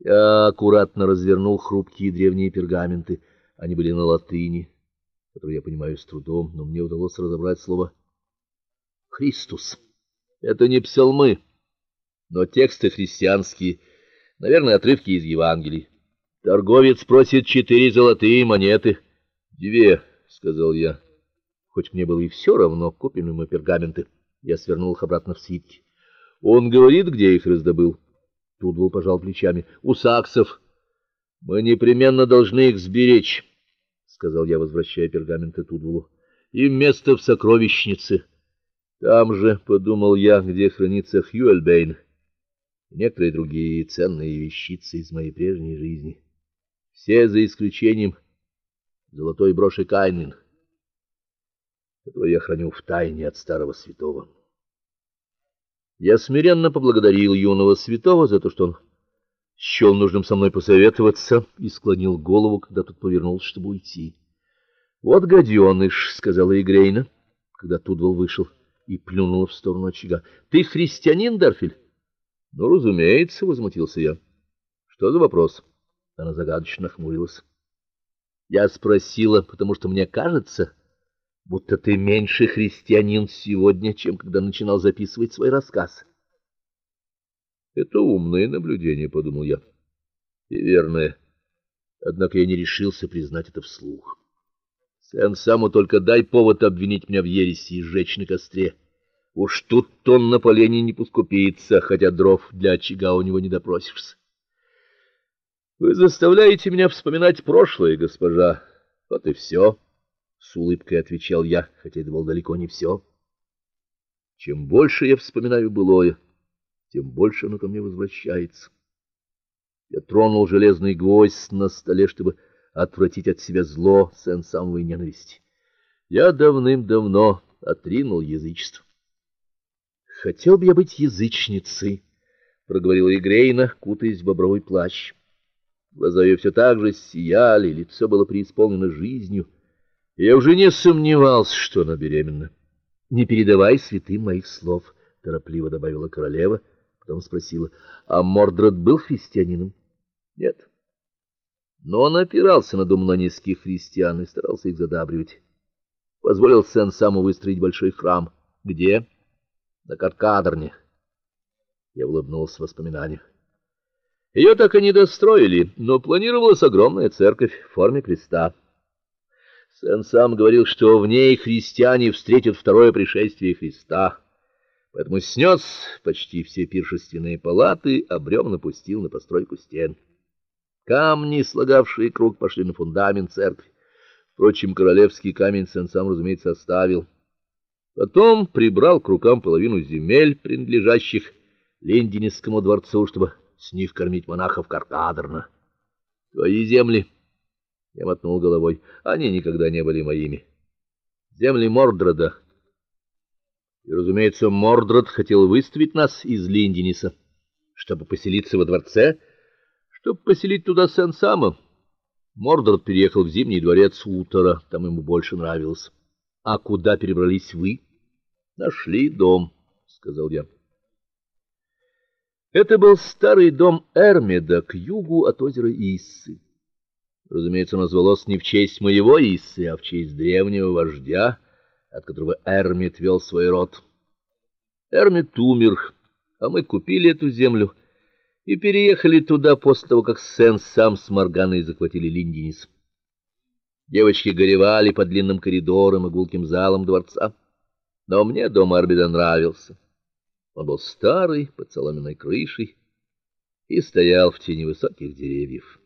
Я аккуратно развернул хрупкие древние пергаменты. Они были на латыни, которую я понимаю с трудом, но мне удалось разобрать слово Христос. Это не псалмы, но тексты христианские, наверное, отрывки из Евангелий. Торговец просит четыре золотые монеты. "Две", сказал я. Хоть мне было и все равно, купим мы пергаменты. Я свернул их обратно в свитки. Он говорит, где их раздобыл. Тудвол пожал плечами. У саксов. Мы непременно должны их сберечь, сказал я, возвращая пергаменты Тудволу. Им место в сокровищнице. Там же, подумал я, где хранится Хьюэльбейн и некоторые другие ценные вещицы из моей прежней жизни. Все за исключением золотой броши Кайнин, которую я храню в тайне от старого святого. Я смиренно поблагодарил юного святого за то, что он счел нужным со мной посоветоваться, и склонил голову, когда тот повернулся, чтобы уйти. "Вот гаденыш», — сказала Игрейна, когда Тудвол вышел и плюнула в сторону очага. "Ты христианин, Дарфель?" "Ну, разумеется", возмутился я. "Что за вопрос?" Она загадочно хмурилась. Я спросила, потому что мне кажется, будто ты меньше христианин сегодня, чем когда начинал записывать свой рассказ. Это умное наблюдение, подумал я. И верное. Однако я не решился признать это вслух. Сен-саму только дай повод обвинить меня в ереси и сжечь на костре. Уж тут тон на полене не поскупится, хотя дров для очага у него не допросишься. Вы заставляете меня вспоминать прошлое, госпожа. Вот и все с улыбкой отвечал я, хотя это было далеко не все. Чем больше я вспоминаю былое, тем больше оно ко мне возвращается. Я тронул железный гвоздь на столе, чтобы отвратить от себя зло, сын самой ненависти. Я давным-давно отринул язычество. Хотел бы я быть язычницей, проговорила Игрейна, кутаясь в бобровый плащ. Глаза ее все так же сияли, лицо было преисполнено жизнью. Я уже не сомневался, что она беременна. Не передавай святым моих слов, торопливо добавила королева, потом спросила: "А Мордред был христианином?" "Нет". Но он опирался на думнонийских христиан и старался их задабривать. Позволил сен саму выстроить большой храм. Где? На Каркадерне. Я улыбнулся воспоминанию. Ее так и не достроили, но планировалась огромная церковь в форме креста. Сэн сам говорил, что в ней христиане встретят второе пришествие Христа. Поэтому снес почти все пиршественные палаты, а бревна пустил на постройку стен. Камни, слагавшие круг, пошли на фундамент церкви. Впрочем, королевский камень Сэн сам, разумеется, оставил. Потом прибрал к рукам половину земель, принадлежащих Лендинскому дворцу, чтобы с них кормить монахов Каркадерна. Твои земли я мотнул головой. Они никогда не были моими. Земли Мордрода. И, разумеется, Мордрод хотел выставить нас из Линдениса, чтобы поселиться во дворце, чтобы поселить туда Сен-Сама. Мордрод переехал в Зимний дворец Утора, там ему больше нравилось. А куда перебрались вы? Нашли дом, сказал я. Это был старый дом Эрмеда к югу от озера Иссы. Разумеется, назвалось не в честь моего Иссы, а в честь древнего вождя, от которого Эрмит вел свой род. Эрмит умер, а мы купили эту землю и переехали туда после того, как Сен сам с Морганой захватили Линдинис. Девочки горевали по длинным коридорам и гулким залам дворца, но мне дом Арбида нравился. Он был старый, под соломенной крышей и стоял в тени высоких деревьев.